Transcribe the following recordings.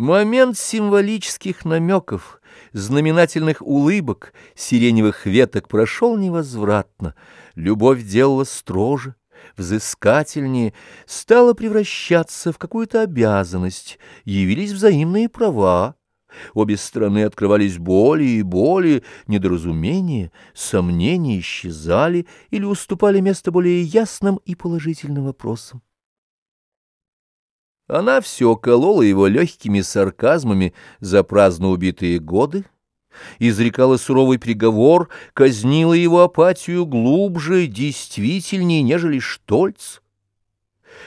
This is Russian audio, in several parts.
Момент символических намеков, знаменательных улыбок, сиреневых веток прошел невозвратно. Любовь делала строже, взыскательнее, стала превращаться в какую-то обязанность, явились взаимные права. Обе стороны открывались более и более, недоразумения, сомнения исчезали или уступали место более ясным и положительным вопросам. Она все колола его легкими сарказмами за праздно убитые годы, изрекала суровый приговор, казнила его апатию глубже, действительнее, нежели Штольц.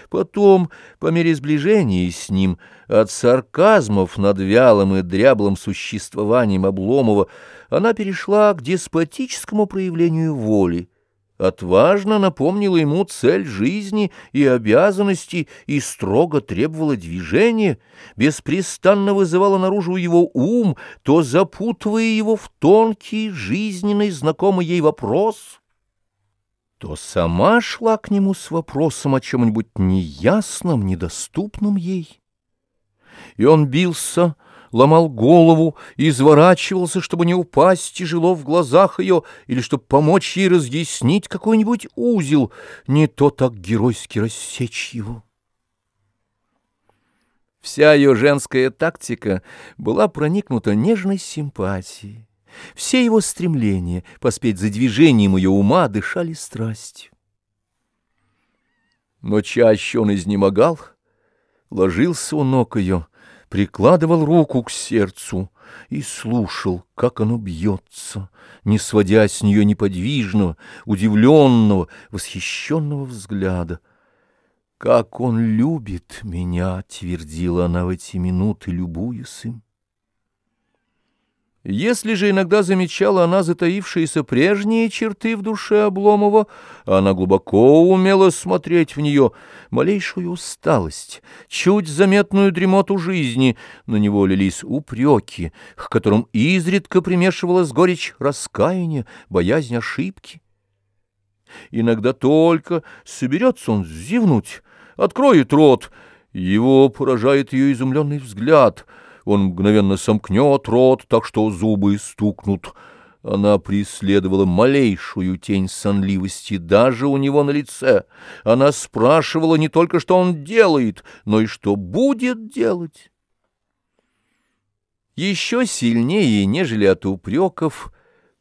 Потом, по мере сближения с ним, от сарказмов над вялым и дряблым существованием Обломова, она перешла к деспотическому проявлению воли, отважно напомнила ему цель жизни и обязанности и строго требовала движения, беспрестанно вызывала наружу его ум, то запутывая его в тонкий, жизненный, знакомый ей вопрос, то сама шла к нему с вопросом о чем-нибудь неясном, недоступном ей. И он бился, ломал голову, изворачивался, чтобы не упасть тяжело в глазах ее, или чтобы помочь ей разъяснить какой-нибудь узел, не то так геройски рассечь его. Вся ее женская тактика была проникнута нежной симпатией. Все его стремления поспеть за движением ее ума дышали страстью. Но чаще он изнемогал, ложился у ног ее, прикладывал руку к сердцу и слушал, как оно бьется, не сводя с нее неподвижного, удивленного, восхищенного взгляда. «Как он любит меня!» — твердила она в эти минуты, любуясь им. Если же иногда замечала она затаившиеся прежние черты в душе Обломова, она глубоко умела смотреть в нее малейшую усталость, чуть заметную дремоту жизни, на него лились упреки, к которым изредка примешивалась горечь раскаяния, боязнь ошибки. Иногда только соберется он зевнуть, откроет рот, его поражает ее изумленный взгляд — он мгновенно сомкнет рот, так что зубы стукнут. Она преследовала малейшую тень сонливости даже у него на лице. Она спрашивала не только, что он делает, но и что будет делать. Еще сильнее, нежели от упреков,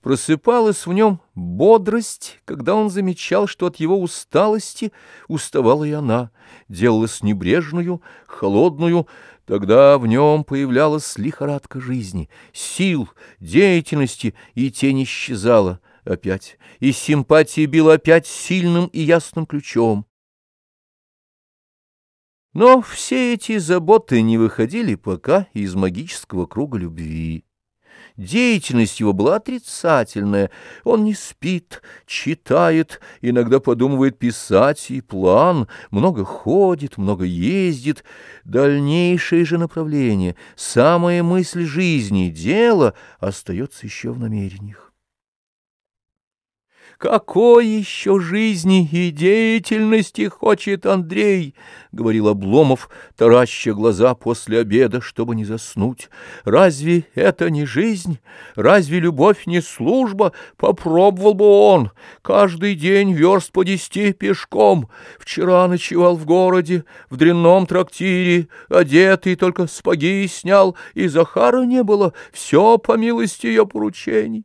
просыпалась в нем бодрость, когда он замечал, что от его усталости уставала и она, делалась небрежную, холодную, Тогда в нем появлялась лихорадка жизни, сил, деятельности, и тень исчезала опять, и симпатия била опять сильным и ясным ключом. Но все эти заботы не выходили пока из магического круга любви. Деятельность его была отрицательная. Он не спит, читает, иногда подумывает писать и план, много ходит, много ездит. Дальнейшее же направление, самая мысль жизни, дело остается еще в намерениях. «Какой еще жизни и деятельности хочет Андрей?» — говорил Обломов, тараща глаза после обеда, чтобы не заснуть. «Разве это не жизнь? Разве любовь не служба? Попробовал бы он. Каждый день верст по десяти пешком. Вчера ночевал в городе, в дрянном трактире, одетый, только спаги снял, и Захара не было. Все по милости ее поручений».